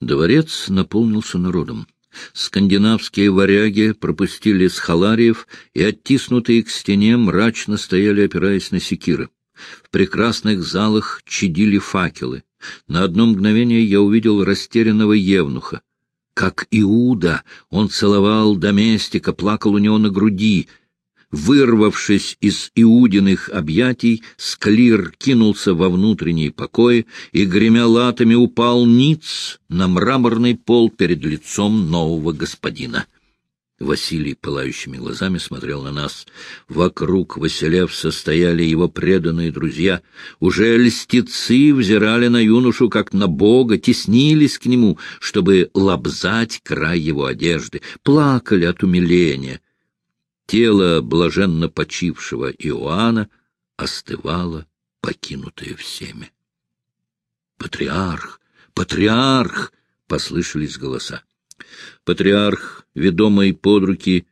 Дворец наполнился народом. Скандинавские варяги пропустили с халариев и, оттиснутые к стене, мрачно стояли, опираясь на секиры. В прекрасных залах чадили факелы. На одно мгновение я увидел растерянного евнуха. Как Иуда, он целовал доместика, плакал у него на груди — Вырвавшись из Иудиных объятий, Склир кинулся во внутренние покои и, гремя латами, упал ниц на мраморный пол перед лицом нового господина. Василий пылающими глазами смотрел на нас. Вокруг Василевса стояли его преданные друзья. Уже льстецы взирали на юношу, как на бога, теснились к нему, чтобы лобзать край его одежды, плакали от умиления. Тело блаженно почившего Иоанна остывало, покинутое всеми. «Патриарх! Патриарх!» — послышались голоса. Патриарх, ведомый под руки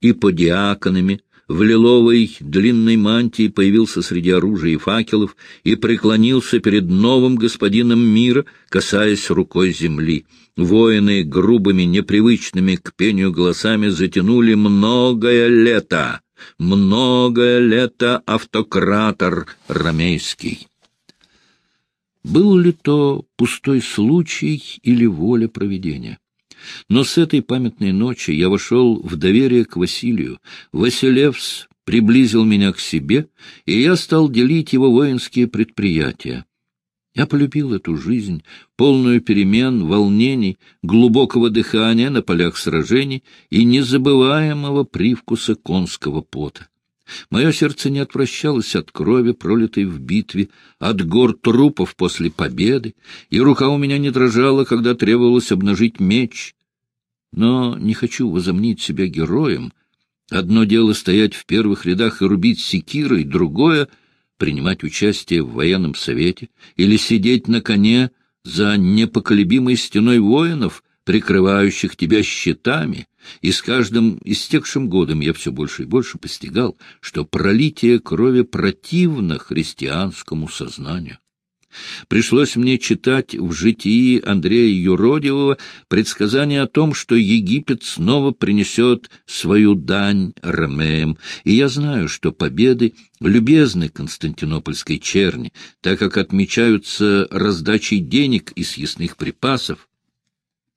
и подиаконами, в лиловой длинной мантии появился среди оружия и факелов и преклонился перед новым господином мира, касаясь рукой земли. Воины грубыми, непривычными к пению голосами затянули многое лето, многое лето автократор ромейский. Был ли то пустой случай или воля проведения? Но с этой памятной ночи я вошел в доверие к Василию. Василевс приблизил меня к себе, и я стал делить его воинские предприятия. Я полюбил эту жизнь, полную перемен, волнений, глубокого дыхания на полях сражений и незабываемого привкуса конского пота. Мое сердце не отвращалось от крови, пролитой в битве, от гор трупов после победы, и рука у меня не дрожала, когда требовалось обнажить меч. Но не хочу возомнить себя героем. Одно дело стоять в первых рядах и рубить секирой, другое — принимать участие в военном совете или сидеть на коне за непоколебимой стеной воинов, прикрывающих тебя щитами, и с каждым истекшим годом я все больше и больше постигал, что пролитие крови противно христианскому сознанию. Пришлось мне читать в житии Андрея Юродивого предсказание о том, что Египет снова принесет свою дань ромеям, и я знаю, что победы любезны константинопольской черни, так как отмечаются раздачей денег и съестных припасов,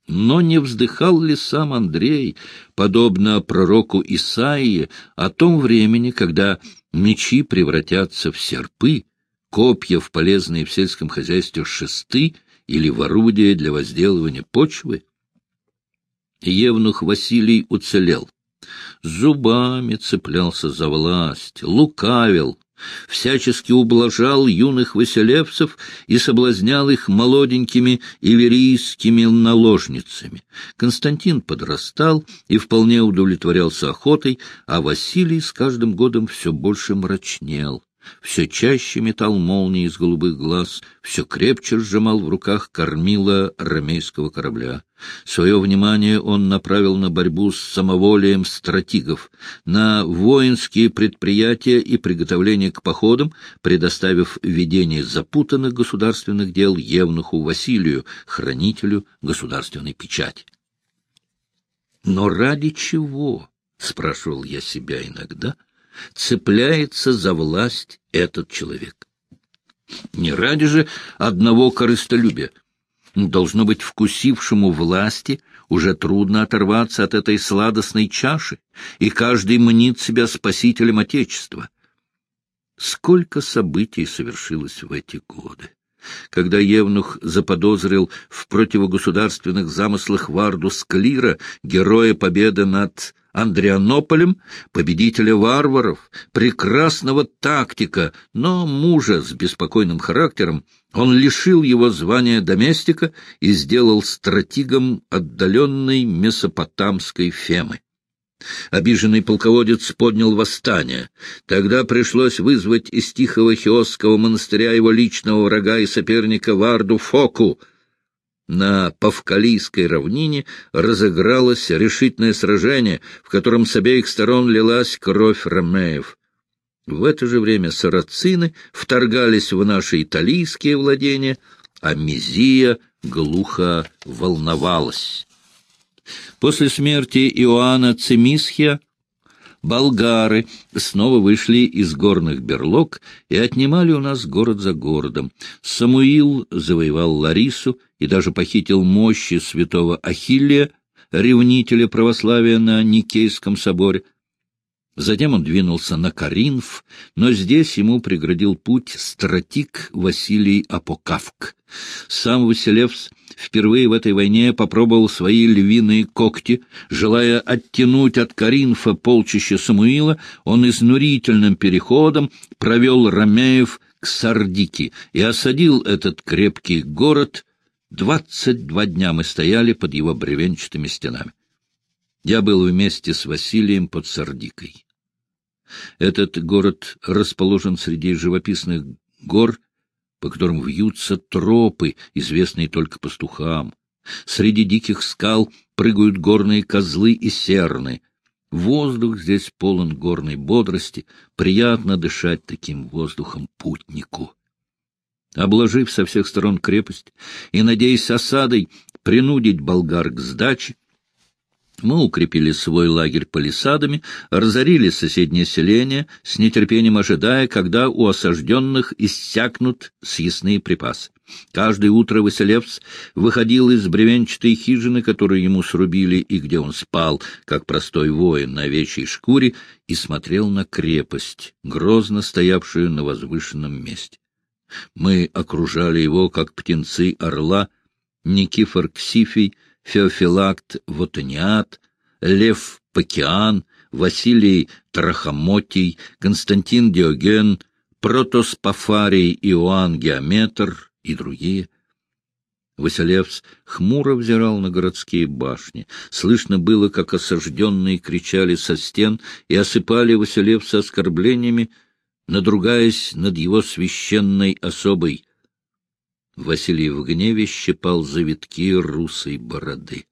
но не вздыхал ли сам Андрей, подобно пророку Исаии, о том времени, когда мечи превратятся в серпы, копья в полезные в сельском хозяйстве шесты или в орудие для возделывания почвы? Евнух Василий уцелел. Зубами цеплялся за власть, лукавил, всячески ублажал юных василевцев и соблазнял их молоденькими иверийскими наложницами. Константин подрастал и вполне удовлетворялся охотой, а Василий с каждым годом все больше мрачнел все чаще метал молнии из голубых глаз, все крепче сжимал в руках кормила ромейского корабля. Свое внимание он направил на борьбу с самоволием стратигов, на воинские предприятия и приготовление к походам, предоставив ведение запутанных государственных дел Евнуху Василию, хранителю государственной печати. Но ради чего, — спрашивал я себя иногда, — цепляется за власть этот человек. Не ради же одного корыстолюбия. Должно быть, вкусившему власти уже трудно оторваться от этой сладостной чаши, и каждый мнит себя спасителем Отечества. Сколько событий совершилось в эти годы! Когда Евнух заподозрил в противогосударственных замыслах Варду Склира, героя победы над Андрианополем, победителя варваров, прекрасного тактика, но мужа с беспокойным характером, он лишил его звания доместика и сделал стратигом отдаленной месопотамской Фемы. Обиженный полководец поднял восстание. Тогда пришлось вызвать из тихого Хиосского монастыря его личного врага и соперника Варду Фоку — на Павкалийской равнине разыгралось решительное сражение, в котором с обеих сторон лилась кровь ромеев. В это же время сарацины вторгались в наши италийские владения, а Мизия глухо волновалась. После смерти Иоанна Цемисхия болгары снова вышли из горных берлог и отнимали у нас город за городом. Самуил завоевал Ларису и даже похитил мощи святого Ахиллия, ревнителя православия на Никейском соборе. Затем он двинулся на Каринф, но здесь ему преградил путь стратик Василий Апокавк. Сам Василевс впервые в этой войне попробовал свои львиные когти. Желая оттянуть от Каринфа полчища Самуила, он изнурительным переходом провел Ромеев к Сардике и осадил этот крепкий город. Двадцать два дня мы стояли под его бревенчатыми стенами. Я был вместе с Василием под Сардикой. Этот город расположен среди живописных гор, по которым вьются тропы, известные только пастухам. Среди диких скал прыгают горные козлы и серны. Воздух здесь полон горной бодрости, приятно дышать таким воздухом путнику. Обложив со всех сторон крепость и, надеясь осадой принудить болгар к сдаче, мы укрепили свой лагерь палисадами, разорили соседнее селение, с нетерпением ожидая, когда у осажденных иссякнут съестные припасы. Каждое утро Василевс выходил из бревенчатой хижины, которую ему срубили и где он спал, как простой воин на овечьей шкуре, и смотрел на крепость, грозно стоявшую на возвышенном месте. Мы окружали его, как птенцы орла, Никифор Ксифий — Феофилакт Вотаниат, Лев Пакиан, Василий Трахомотий, Константин Диоген, Протос Пафарий Иоанн Геометр и другие. Василевс хмуро взирал на городские башни. Слышно было, как осажденные кричали со стен и осыпали Василевса оскорблениями, надругаясь над его священной особой. Василий в гневе щипал завитки русой бороды.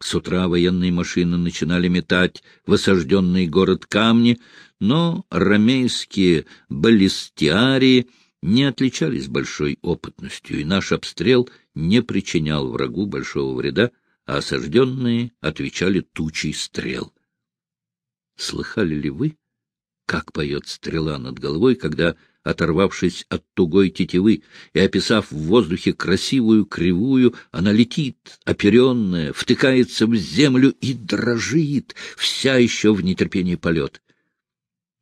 С утра военные машины начинали метать в осажденный город камни, но ромейские баллистиарии не отличались большой опытностью, и наш обстрел не причинял врагу большого вреда, а осажденные отвечали тучей стрел. Слыхали ли вы, как поет стрела над головой, когда оторвавшись от тугой тетивы и описав в воздухе красивую кривую, она летит, оперенная, втыкается в землю и дрожит, вся еще в нетерпении полет.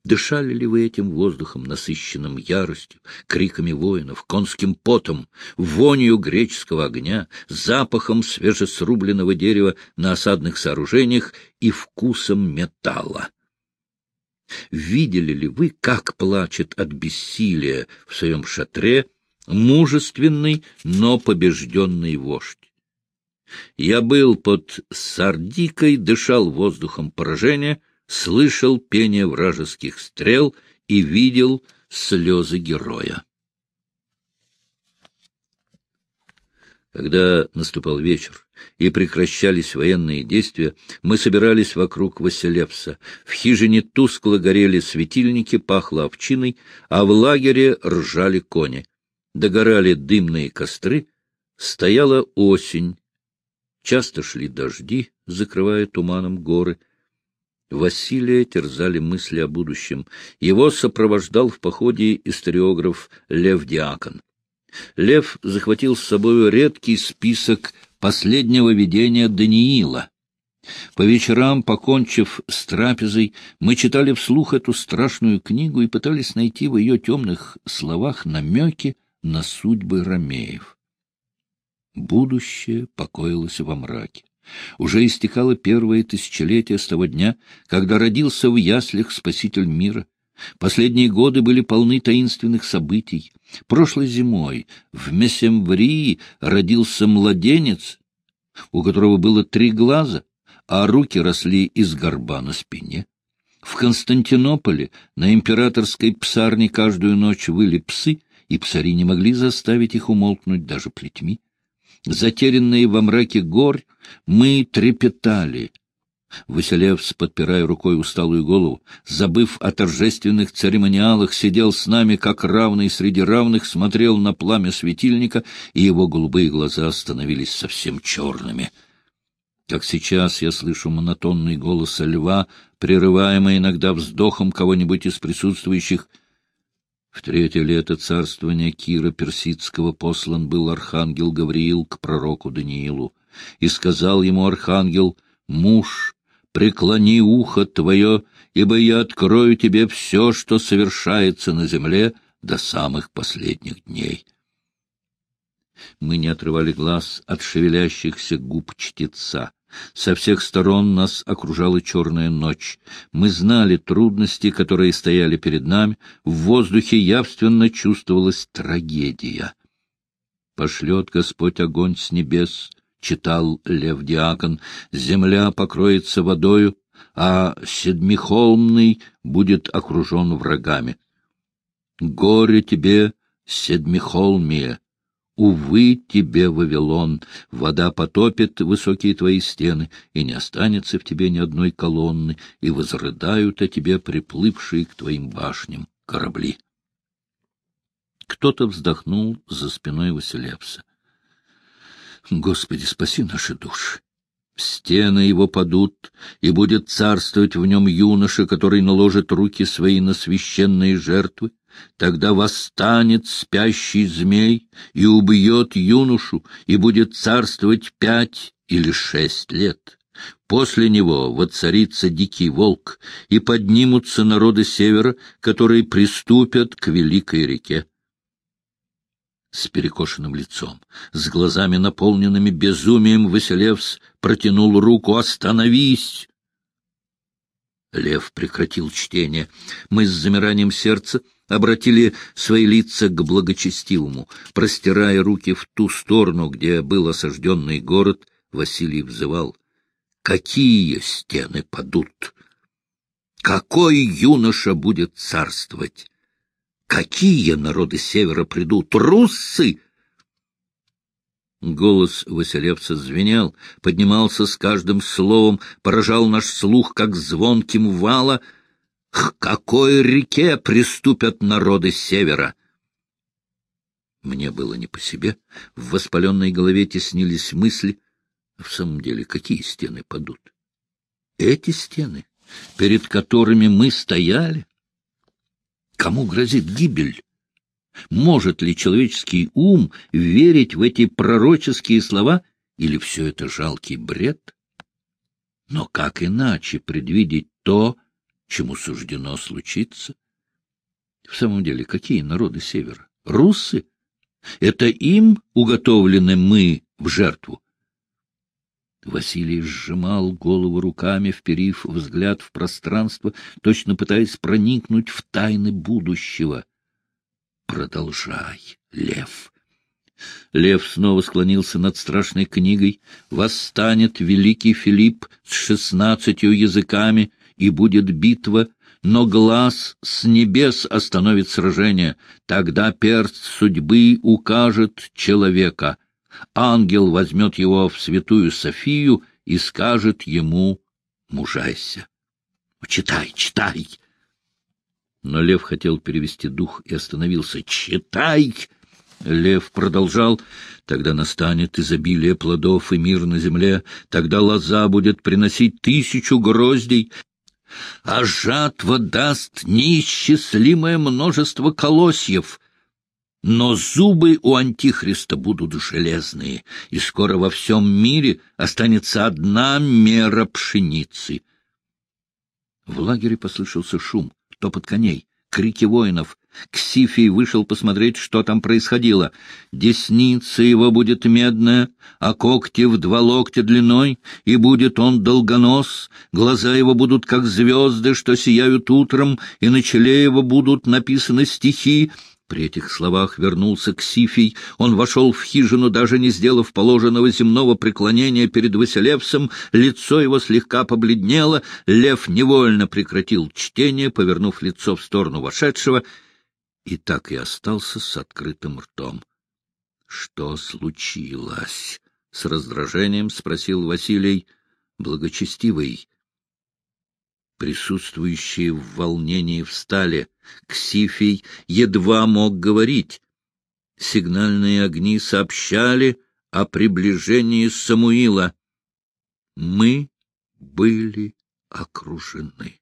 Дышали ли вы этим воздухом, насыщенным яростью, криками воинов, конским потом, вонью греческого огня, запахом свежесрубленного дерева на осадных сооружениях и вкусом металла? Видели ли вы, как плачет от бессилия в своем шатре мужественный, но побежденный вождь? Я был под сардикой, дышал воздухом поражения, слышал пение вражеских стрел и видел слезы героя. Когда наступал вечер и прекращались военные действия, мы собирались вокруг Василевса. В хижине тускло горели светильники, пахло овчиной, а в лагере ржали кони. Догорали дымные костры, стояла осень. Часто шли дожди, закрывая туманом горы. Василия терзали мысли о будущем. Его сопровождал в походе историограф Лев Диакон. Лев захватил с собой редкий список последнего видения Даниила. По вечерам, покончив с трапезой, мы читали вслух эту страшную книгу и пытались найти в ее темных словах намеки на судьбы ромеев. Будущее покоилось во мраке. Уже истекало первое тысячелетие с того дня, когда родился в яслях Спаситель мира. Последние годы были полны таинственных событий. Прошлой зимой в Месемврии родился младенец, у которого было три глаза, а руки росли из горба на спине. В Константинополе на императорской псарне каждую ночь выли псы, и псари не могли заставить их умолкнуть даже плетьми. Затерянные во мраке гор, мы трепетали. Василевс, подпирая рукой усталую голову, забыв о торжественных церемониалах, сидел с нами, как равный среди равных, смотрел на пламя светильника, и его голубые глаза становились совсем черными. Как сейчас я слышу монотонный голос льва, прерываемый иногда вздохом кого-нибудь из присутствующих. В третье лето царствования Кира Персидского послан был архангел Гавриил к пророку Даниилу, и сказал ему архангел, «Муж, преклони ухо твое, ибо я открою тебе все, что совершается на земле до самых последних дней. Мы не отрывали глаз от шевелящихся губ чтеца. Со всех сторон нас окружала черная ночь. Мы знали трудности, которые стояли перед нами. В воздухе явственно чувствовалась трагедия. Пошлет Господь огонь с небес — читал Лев Диакон, — земля покроется водою, а Седмихолмный будет окружен врагами. Горе тебе, Седмихолмия! Увы тебе, Вавилон, вода потопит высокие твои стены, и не останется в тебе ни одной колонны, и возрыдают о тебе приплывшие к твоим башням корабли. Кто-то вздохнул за спиной Василевса. Господи, спаси наши души! Стены его падут, и будет царствовать в нем юноша, который наложит руки свои на священные жертвы. Тогда восстанет спящий змей и убьет юношу, и будет царствовать пять или шесть лет. После него воцарится дикий волк, и поднимутся народы севера, которые приступят к великой реке с перекошенным лицом, с глазами наполненными безумием, Василевс протянул руку «Остановись!» Лев прекратил чтение. Мы с замиранием сердца обратили свои лица к благочестивому. Простирая руки в ту сторону, где был осажденный город, Василий взывал. «Какие стены падут? Какой юноша будет царствовать?» Какие народы севера придут? Руссы! Голос Василевца звенел, поднимался с каждым словом, поражал наш слух, как звонким вала. К какой реке приступят народы севера? Мне было не по себе. В воспаленной голове теснились мысли. В самом деле, какие стены падут? Эти стены, перед которыми мы стояли? Кому грозит гибель? Может ли человеческий ум верить в эти пророческие слова, или все это жалкий бред? Но как иначе предвидеть то, чему суждено случиться? В самом деле, какие народы Севера? Руссы? Это им уготовлены мы в жертву? Василий сжимал голову руками, вперив взгляд в пространство, точно пытаясь проникнуть в тайны будущего. «Продолжай, лев!» Лев снова склонился над страшной книгой. «Восстанет великий Филипп с шестнадцатью языками, и будет битва, но глаз с небес остановит сражение. Тогда перст судьбы укажет человека» ангел возьмет его в святую Софию и скажет ему «Мужайся». «Читай, читай!» Но лев хотел перевести дух и остановился. «Читай!» Лев продолжал, «Тогда настанет изобилие плодов и мир на земле, тогда лоза будет приносить тысячу гроздей, а жатва даст неисчислимое множество колосьев, но зубы у Антихриста будут железные, и скоро во всем мире останется одна мера пшеницы. В лагере послышался шум, топот коней, крики воинов. Ксифий вышел посмотреть, что там происходило. Десница его будет медная, а когти в два локтя длиной, и будет он долгонос, глаза его будут как звезды, что сияют утром, и на челе его будут написаны стихи, при этих словах вернулся к Сифий. Он вошел в хижину, даже не сделав положенного земного преклонения перед Василевсом. Лицо его слегка побледнело. Лев невольно прекратил чтение, повернув лицо в сторону вошедшего, и так и остался с открытым ртом. — Что случилось? — с раздражением спросил Василий. — Благочестивый, Присутствующие в волнении встали. Ксифий едва мог говорить. Сигнальные огни сообщали о приближении Самуила. Мы были окружены.